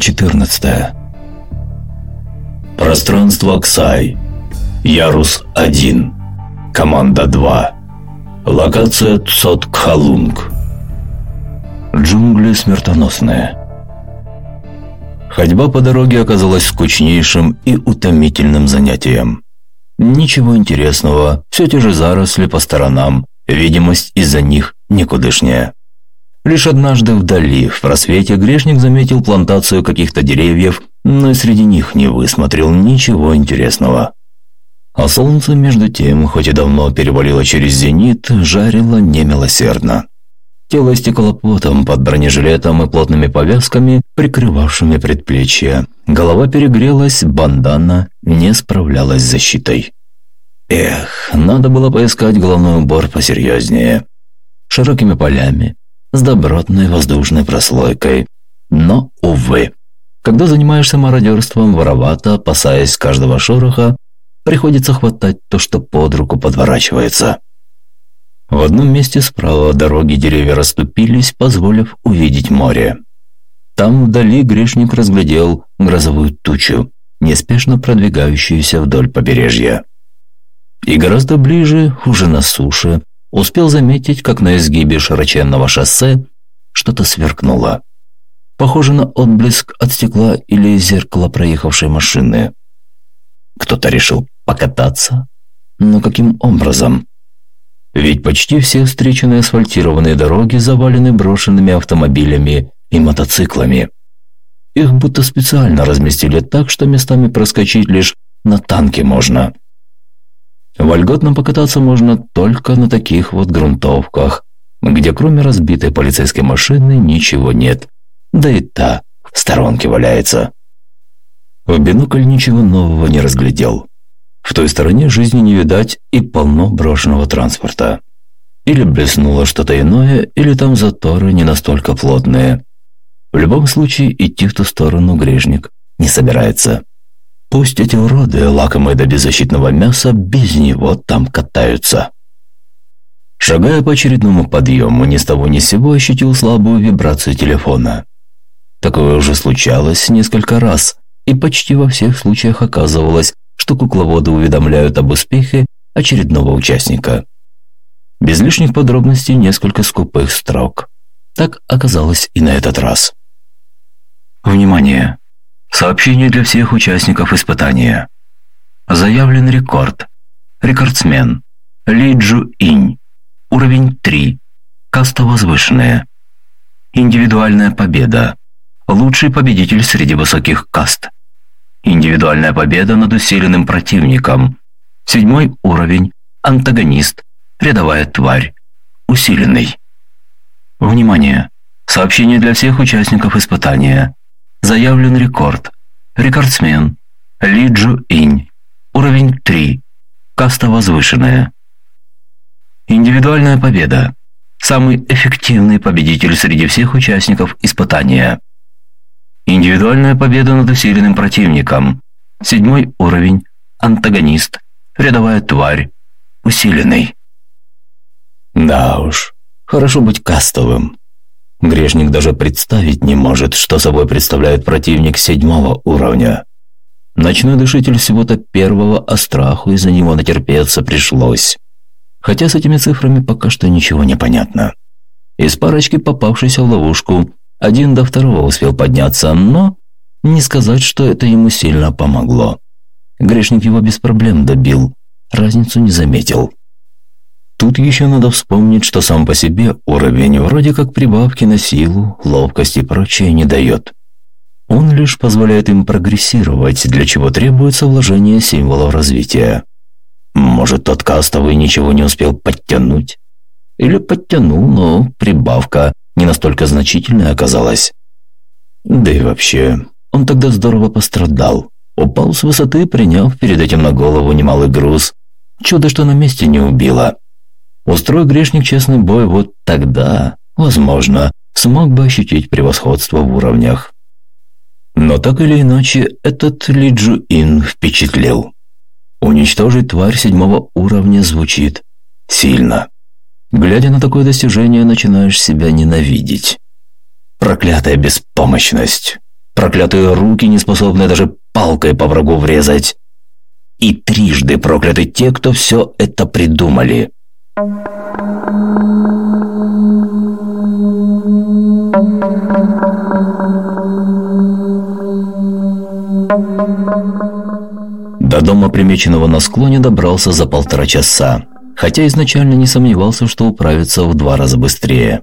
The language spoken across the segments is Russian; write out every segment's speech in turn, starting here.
Глава 14. Пространство Ксай. Ярус 1. Команда 2. Локация Цот-Кхалунг. Джунгли смертоносные. Ходьба по дороге оказалась скучнейшим и утомительным занятием. Ничего интересного, все те же заросли по сторонам, видимость из-за них никудышняя. Лишь однажды вдали, в просвете, грешник заметил плантацию каких-то деревьев, но и среди них не высмотрел ничего интересного. А солнце, между тем, хоть и давно перевалило через зенит, жарило немилосердно. Тело истекало потом под бронежилетом и плотными повязками, прикрывавшими предплечья. Голова перегрелась, бандана не справлялась с защитой. Эх, надо было поискать головной убор посерьезнее. Широкими полями, с добротной воздушной прослойкой. Но, увы, когда занимаешься мародерством, воровато, опасаясь каждого шороха, приходится хватать то, что под руку подворачивается. В одном месте справа дороги деревья расступились, позволив увидеть море. Там вдали грешник разглядел грозовую тучу, неспешно продвигающуюся вдоль побережья. И гораздо ближе, уже на суше, успел заметить, как на изгибе широченного шоссе что-то сверкнуло. Похоже на отблеск от стекла или зеркала проехавшей машины. Кто-то решил покататься? Но каким образом? Ведь почти все встреченные асфальтированные дороги завалены брошенными автомобилями и мотоциклами. Их будто специально разместили так, что местами проскочить лишь на танке можно. Вольготно покататься можно только на таких вот грунтовках, где кроме разбитой полицейской машины ничего нет, да и та в сторонке валяется. В бинокль ничего нового не разглядел. В той стороне жизни не видать и полно брошенного транспорта. Или блеснуло что-то иное, или там заторы не настолько плотные. В любом случае идти в ту сторону грешник не собирается. Пусть эти уроды, лакомые до беззащитного мяса, без него там катаются. Шагая по очередному подъему, ни с того ни с сего ощутил слабую вибрацию телефона. Такое уже случалось несколько раз, и почти во всех случаях оказывалось, что кукловоды уведомляют об успехе очередного участника. Без лишних подробностей несколько скупых строк. Так оказалось и на этот раз. Внимание! Сообщение для всех участников испытания. Заявлен рекорд. Рекордсмен. Лиджу Инь. Уровень 3. Каста возвышенная. Индивидуальная победа. Лучший победитель среди высоких каст. Индивидуальная победа над усиленным противником. Седьмой уровень. Антагонист. Рядовая тварь. Усиленный. Внимание! Сообщение для всех участников испытания. Заявлен рекорд. Рекордсмен. Лиджу Инь. Уровень 3. Каста возвышенная. Индивидуальная победа. Самый эффективный победитель среди всех участников испытания. Индивидуальная победа над усиленным противником. Седьмой уровень. Антагонист. Рядовая тварь. Усиленный. Да уж, хорошо быть кастовым. Грешник даже представить не может, что собой представляет противник седьмого уровня. Ночной дышитель всего-то первого, а страху из-за него натерпеться пришлось. Хотя с этими цифрами пока что ничего не понятно. Из парочки, попавшейся в ловушку, один до второго успел подняться, но не сказать, что это ему сильно помогло. Грешник его без проблем добил, разницу не заметил. Тут еще надо вспомнить, что сам по себе уровень вроде как прибавки на силу, ловкость и прочее не дает. Он лишь позволяет им прогрессировать, для чего требуется вложение символов развития. Может, тот кастовый ничего не успел подтянуть? Или подтянул, но прибавка не настолько значительная оказалась. Да и вообще, он тогда здорово пострадал. Упал с высоты, приняв перед этим на голову немалый груз. Чудо, что на месте не убило. Устрой грешник честный бой вот тогда, возможно, смог бы ощутить превосходство в уровнях. Но так или иначе, этот Лиджу Ин впечатлил. Уничтожить тварь седьмого уровня звучит сильно. Глядя на такое достижение, начинаешь себя ненавидеть. Проклятая беспомощность. проклятые руки, не способные даже палкой по врагу врезать. И трижды прокляты те, кто все это придумали. До дома, примеченного на склоне, добрался за полтора часа, хотя изначально не сомневался, что управится в два раза быстрее.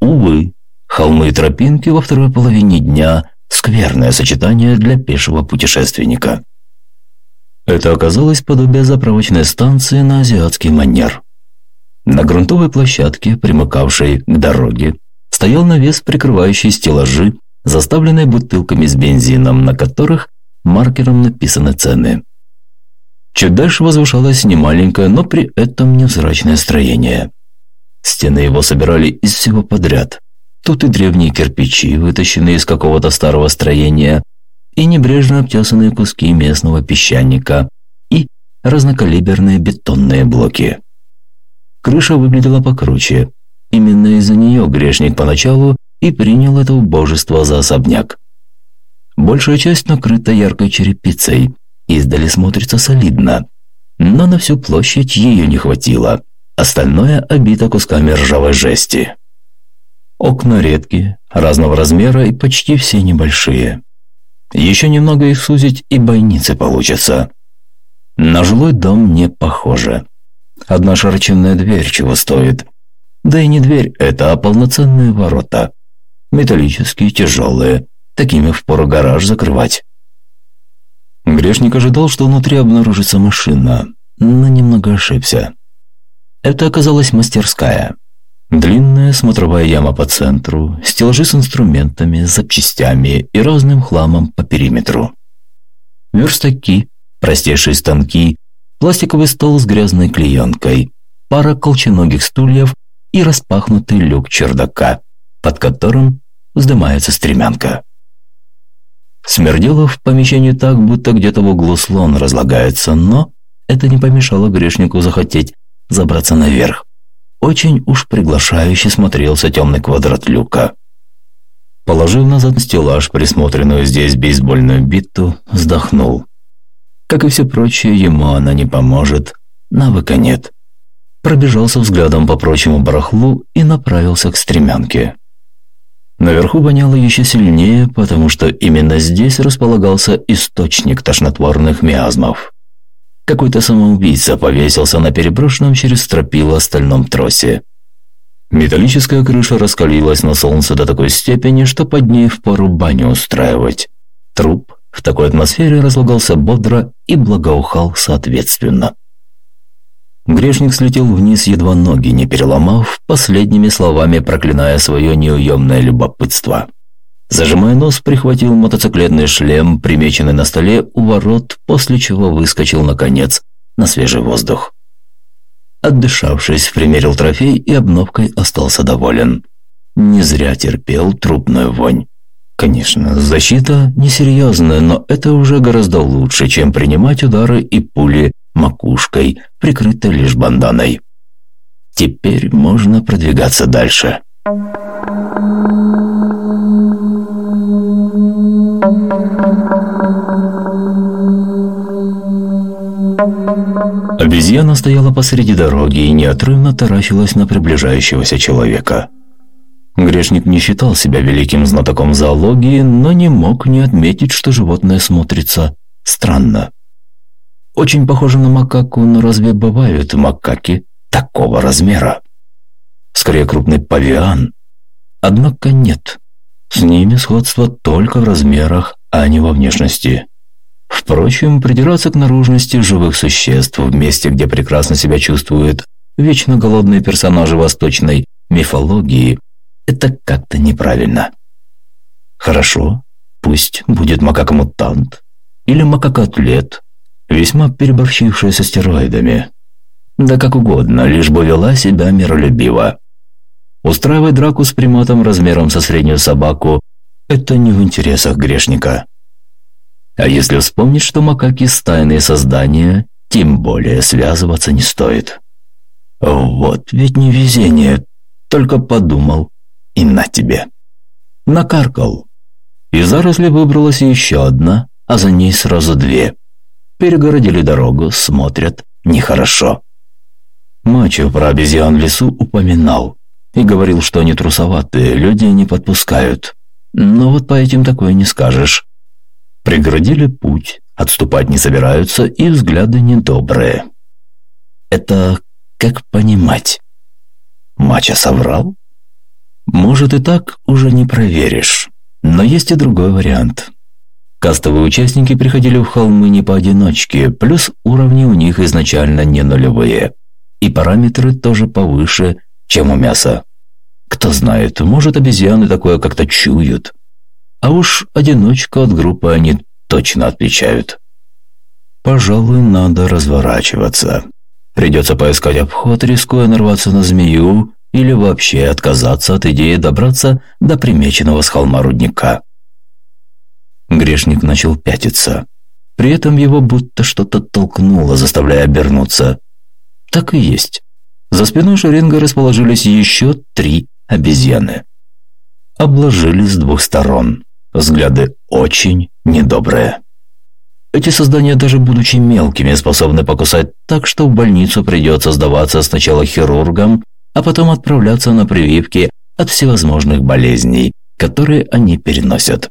Увы, холмы и тропинки во второй половине дня – скверное сочетание для пешего путешественника. Это оказалось подобие заправочной станции на азиатский манер. На грунтовой площадке, примыкавшей к дороге, стоял навес, прикрывающий стеллажи, заставленные бутылками с бензином, на которых маркером написаны цены. Чуть дальше возвышалось немаленькое, но при этом невзрачное строение. Стены его собирали из всего подряд. Тут и древние кирпичи, вытащенные из какого-то старого строения, и небрежно обтесанные куски местного песчаника, и разнокалиберные бетонные блоки. Крыша выглядела покруче. Именно из-за нее грешник поначалу и принял это убожество за особняк. Большая часть накрыта яркой черепицей, издали смотрится солидно, но на всю площадь ее не хватило. Остальное обито кусками ржавой жести. Окна редкие, разного размера и почти все небольшие. Еще немного их сузить, и бойницы получатся. На жилой дом не похоже. Одна широченная дверь чего стоит. Да и не дверь это, а полноценные ворота. Металлические, тяжелые. Такими впору гараж закрывать. Грешник ожидал, что внутри обнаружится машина, но немного ошибся. Это оказалась мастерская. Длинная смотровая яма по центру, стеллажи с инструментами, запчастями и разным хламом по периметру. Верстаки, простейшие станки, пластиковый стол с грязной клеенкой, пара колченогих стульев и распахнутый люк чердака, под которым вздымается стремянка. Смердело в помещении так, будто где-то в углу слон разлагается, но это не помешало грешнику захотеть забраться наверх. Очень уж приглашающе смотрелся темный квадрат люка. Положив назад на стеллаж присмотренную здесь бейсбольную биту, вздохнул. Как и все прочее, ему она не поможет, навыка нет. Пробежался взглядом по прочему барахлу и направился к стремянке. Наверху воняло еще сильнее, потому что именно здесь располагался источник тошнотворных миазмов. Какой-то самоубийца повесился на переброшенном через стропило стальном тросе. Металлическая крыша раскалилась на солнце до такой степени, что под ней впору баню устраивать. Труп в такой атмосфере разлагался бодро и благоухал соответственно. Грешник слетел вниз, едва ноги не переломав, последними словами проклиная свое неуемное любопытство. Зажимая нос, прихватил мотоциклетный шлем, примеченный на столе у ворот, после чего выскочил, наконец, на свежий воздух. Отдышавшись, примерил трофей и обновкой остался доволен. Не зря терпел трупную вонь. Конечно, защита несерьезная, но это уже гораздо лучше, чем принимать удары и пули макушкой, прикрытой лишь банданой. Теперь можно продвигаться дальше. Обезьяна стояла посреди дороги и неотрывно таращилась на приближающегося человека. Грешник не считал себя великим знатоком зоологии, но не мог не отметить, что животное смотрится странно. Очень похоже на макаку, но разве бывают макаки такого размера? Скорее крупный павиан. Однако нет. С ними сходство только в размерах, а не во внешности. Впрочем, придираться к наружности живых существ в месте, где прекрасно себя чувствуют вечно голодные персонажи восточной мифологии, это как-то неправильно. Хорошо, пусть будет макака-мутант или макака-атлет, весьма переборщившая со стероидами. Да как угодно, лишь бы вела себя миролюбиво. Устраивать драку с приматом размером со среднюю собаку – это не в интересах грешника. А если вспомнить, что макаки – стайные создания, тем более связываться не стоит. Вот ведь не везение, только подумал, и на тебе. Накаркал. Из заросли выбралась еще одна, а за ней сразу две. Перегородили дорогу, смотрят, нехорошо. Мачо про обезьян в лесу упоминал и говорил, что они трусоватые, люди не подпускают. Но вот по этим такое не скажешь. Преградили путь, отступать не собираются и взгляды недобрые. Это как понимать? Мача соврал? Может и так уже не проверишь. Но есть и другой вариант. Кастовые участники приходили в холмы не поодиночке, плюс уровни у них изначально не нулевые. И параметры тоже повыше, чем у мяса. Кто знает, может обезьяны такое как-то чуют. А уж одиночку от группы они точно отличают. Пожалуй, надо разворачиваться. Придется поискать обход, рискуя нарваться на змею или вообще отказаться от идеи добраться до примеченного с холма рудника. Грешник начал пятиться. При этом его будто что-то толкнуло, заставляя обернуться. Так и есть. За спиной Шеринга расположились еще три обезьяны. Обложили с двух сторон. Взгляды очень недобрые. Эти создания, даже будучи мелкими, способны покусать так, что в больницу придется сдаваться сначала хирургам, а потом отправляться на прививки от всевозможных болезней, которые они переносят.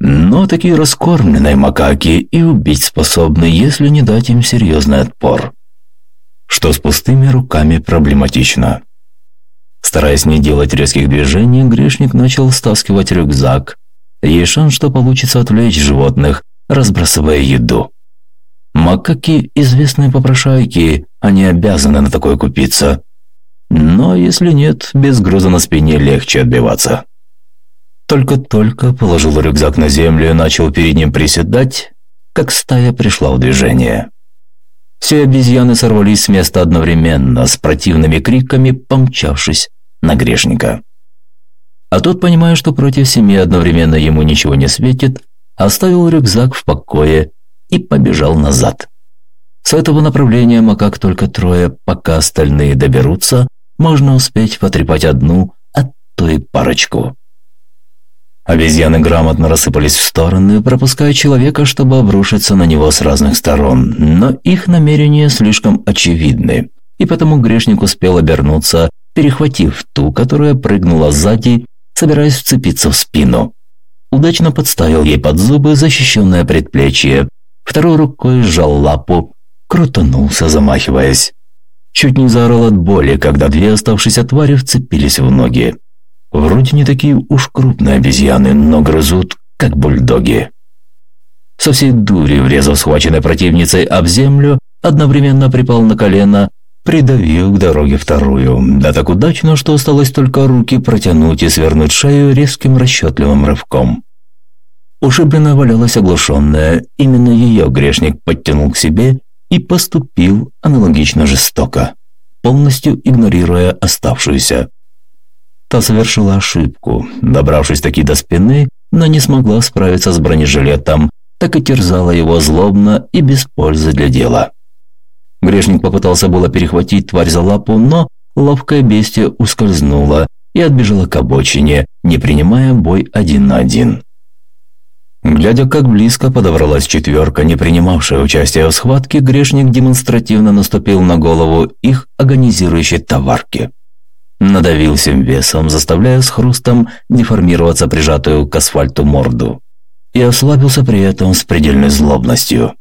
Но такие раскормленные макаки и убить способны, если не дать им серьезный отпор. Что с пустыми руками проблематично. Стараясь не делать резких движений, грешник начал стаскивать рюкзак. Есть шанс, что получится отвлечь животных, разбрасывая еду. Макаки – известные попрошайки, они обязаны на такое купиться. Но если нет, без груза на спине легче отбиваться. Только-только положил рюкзак на землю и начал перед ним приседать, как стая пришла в движение. Все обезьяны сорвались с места одновременно, с противными криками помчавшись на грешника. А тот, понимая, что против семьи одновременно ему ничего не светит, оставил рюкзак в покое и побежал назад. С этого направления макак только трое, пока остальные доберутся, можно успеть потрепать одну, а то и парочку. Обезьяны грамотно рассыпались в стороны, пропуская человека, чтобы обрушиться на него с разных сторон, но их намерения слишком очевидны, и потому грешник успел обернуться, перехватив ту, которая прыгнула сзади, собираясь вцепиться в спину удачно подставил ей под зубы защищенное предплечье, второй рукой сжал лапу, крутанулся, замахиваясь. Чуть не заорал от боли, когда две оставшиеся твари вцепились в ноги. Вроде не такие уж крупные обезьяны, но грызут, как бульдоги. Со всей дури, врезав схваченной противницей об землю, одновременно припал на колено, придавил к дороге вторую. Да так удачно, что осталось только руки протянуть и свернуть шею резким расчетливым рывком. Ушибленная валялась оглушенная, именно ее грешник подтянул к себе и поступил аналогично жестоко, полностью игнорируя оставшуюся. Та совершила ошибку, добравшись таки до спины, но не смогла справиться с бронежилетом, так и терзала его злобно и без пользы для дела. Грешник попытался было перехватить тварь за лапу, но ловкое бестие ускользнуло и отбежало к обочине, не принимая бой один на один. Глядя, как близко подобралась четверка, не принимавшая участия в схватке, грешник демонстративно наступил на голову их агонизирующей товарки. Надавил всем весом, заставляя с хрустом деформироваться прижатую к асфальту морду. И ослабился при этом с предельной злобностью.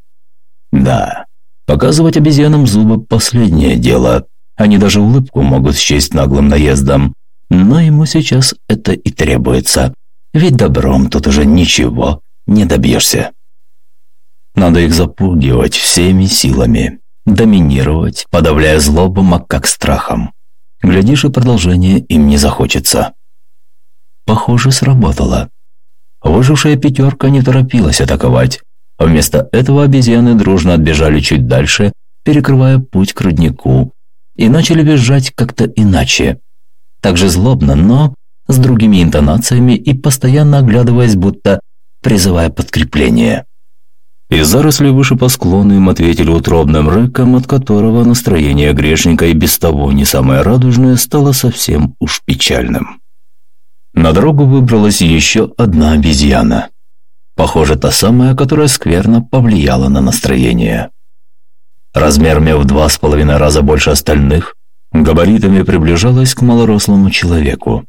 Да, Показывать обезьянам зубы – последнее дело. Они даже улыбку могут счесть наглым наездом. Но ему сейчас это и требуется. Ведь добром тут уже ничего не добьешься. Надо их запугивать всеми силами. Доминировать, подавляя злобу, как страхом. Глядишь, и продолжение им не захочется. Похоже, сработало. Выжившая пятерка не торопилась атаковать, Вместо этого обезьяны дружно отбежали чуть дальше, перекрывая путь к руднику, и начали бежать как-то иначе. Так же злобно, но с другими интонациями и постоянно оглядываясь, будто призывая подкрепление. Из зарослей выше по склону им ответили утробным рыком, от которого настроение грешника и без того не самое радужное стало совсем уж печальным. На дорогу выбралась еще одна обезьяна. Похоже, та самая, которая скверно повлияла на настроение. Размерами в два с половиной раза больше остальных, габаритами приближалась к малорослому человеку.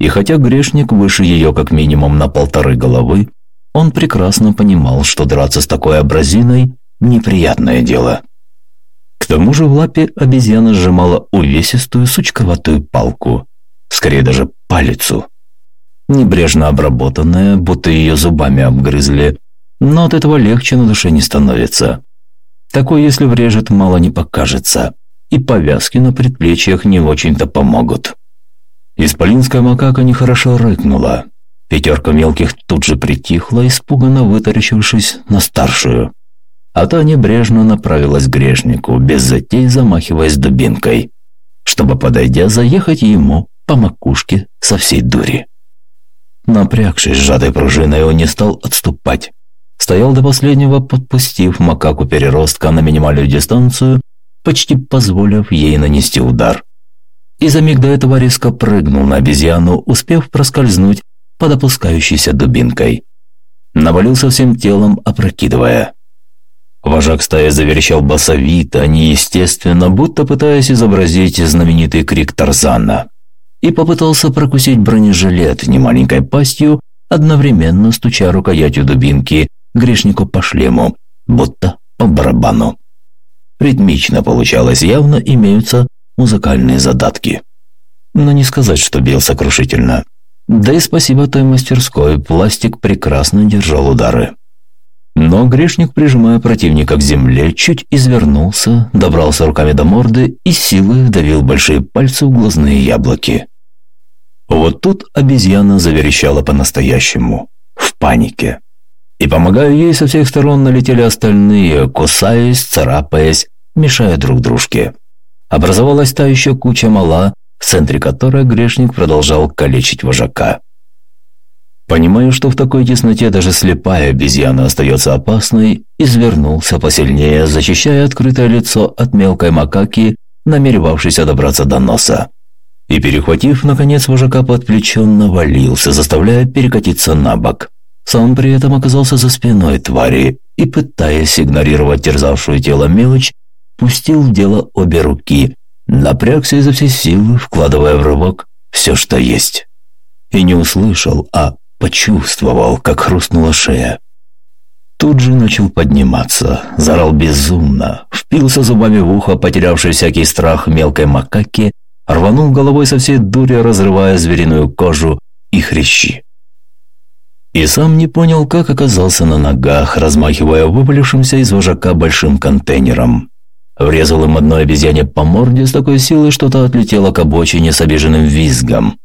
И хотя грешник выше ее как минимум на полторы головы, он прекрасно понимал, что драться с такой абразиной – неприятное дело. К тому же в лапе обезьяна сжимала увесистую сучковатую палку, скорее даже палицу. Небрежно обработанная, будто ее зубами обгрызли, но от этого легче на душе не становится. Такой, если врежет, мало не покажется, и повязки на предплечьях не очень-то помогут. Исполинская макака нехорошо рыкнула. Пятерка мелких тут же притихла, испуганно вытаращившись на старшую. А та небрежно направилась к грешнику, без затей замахиваясь дубинкой, чтобы, подойдя, заехать ему по макушке со всей дури. Напрягшись сжатой пружиной, он не стал отступать. Стоял до последнего, подпустив макаку переростка на минимальную дистанцию, почти позволив ей нанести удар и за миг до этого резко прыгнул на обезьяну, успев проскользнуть под опускающейся дубинкой. Навалился всем телом, опрокидывая. Вожак стаи заверещал басовито, неестественно, будто пытаясь изобразить знаменитый крик Тарзана. И попытался прокусить бронежилет немаленькой пастью, одновременно стуча рукоятью дубинки грешнику по шлему, будто по барабану. Ритмично получалось, явно имеются музыкальные задатки. Но не сказать, что бил сокрушительно. Да и спасибо той мастерской, пластик прекрасно держал удары. Но грешник, прижимая противника к земле, чуть извернулся, добрался руками до морды и силой вдавил большие пальцы в глазные яблоки. Вот тут обезьяна заверещала по-настоящему, в панике. И помогая ей со всех сторон налетели остальные, кусаясь, царапаясь, мешая друг дружке образовалась та еще куча мала, в центре которой грешник продолжал калечить вожака. Понимая, что в такой тесноте даже слепая обезьяна остается опасной, извернулся посильнее, защищая открытое лицо от мелкой макаки, намеревавшейся добраться до носа. И, перехватив, наконец, вожака под плечо, навалился, заставляя перекатиться на бок. Сам при этом оказался за спиной твари и, пытаясь игнорировать терзавшую тело мелочь, пустил в дело обе руки, напрягся изо всей силы, вкладывая в рывок все, что есть. И не услышал, а почувствовал, как хрустнула шея. Тут же начал подниматься, зарал безумно, впился зубами в ухо, потерявший всякий страх мелкой макаки, рванул головой со всей дури, разрывая звериную кожу и хрящи. И сам не понял, как оказался на ногах, размахивая вывалившимся из вожака большим контейнером. Врезал им одной обезьяне по морде с такой силой, что та отлетела к обочине с обиженным визгом.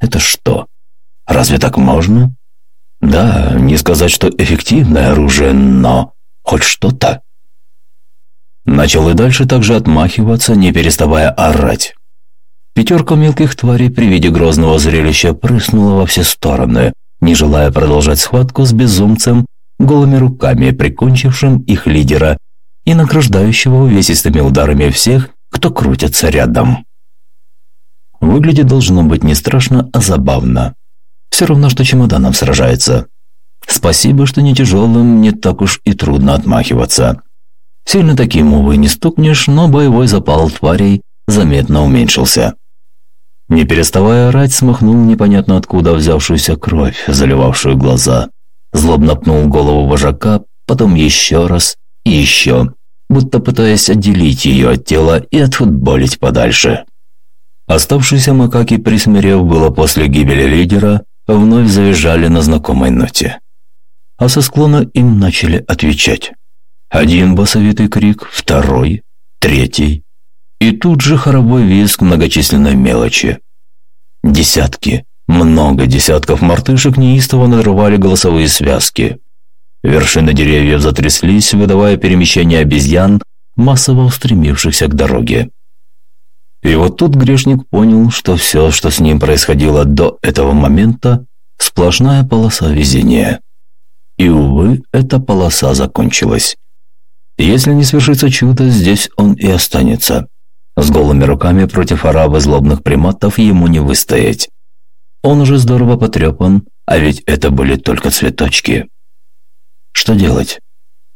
Это что? Разве так можно? Да, не сказать, что эффективное оружие, но хоть что-то. Начал и дальше также отмахиваться, не переставая орать. Пятерка мелких тварей при виде грозного зрелища прыснула во все стороны, не желая продолжать схватку с безумцем, голыми руками прикончившим их лидера и награждающего увесистыми ударами всех, кто крутится рядом. Выглядит должно быть не страшно, а забавно. Все равно, что чемоданом сражается. Спасибо, что не тяжелым, не так уж и трудно отмахиваться. Сильно таким, увы, не стукнешь, но боевой запал тварей заметно уменьшился. Не переставая орать, смахнул непонятно откуда взявшуюся кровь, заливавшую глаза. Злобно пнул голову вожака, потом еще раз и еще, будто пытаясь отделить ее от тела и отфутболить подальше. Оставшиеся макаки, присмирев было после гибели лидера, вновь завизжали на знакомой ноте. А со склона им начали отвечать. Один басовитый крик, второй, третий. И тут же хоровой визг многочисленной мелочи. Десятки, много десятков мартышек неистово надрывали голосовые связки. Вершины деревьев затряслись, выдавая перемещение обезьян, массово устремившихся к дороге. И вот тут грешник понял, что все, что с ним происходило до этого момента, сплошная полоса везения. И, увы, эта полоса закончилась. Если не свершится чудо, здесь он и останется. С голыми руками против араба злобных приматов ему не выстоять. Он уже здорово потрепан, а ведь это были только цветочки. Что делать?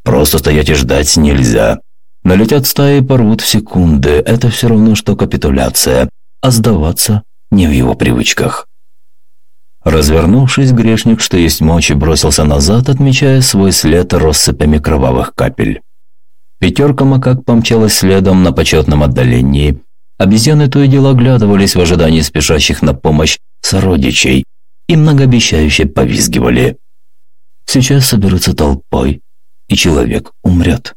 Просто стоять и ждать нельзя. Налетят стаи порвут в секунды. Это все равно, что капитуляция. А сдаваться не в его привычках. Развернувшись, грешник, что есть мочи, бросился назад, отмечая свой след россыпями кровавых капель. Пятерка макак помчалась следом на почетном отдалении. Обезьяны то и дело оглядывались в ожидании спешащих на помощь сородичей и многообещающе повизгивали. Сейчас соберутся толпой, и человек умрет.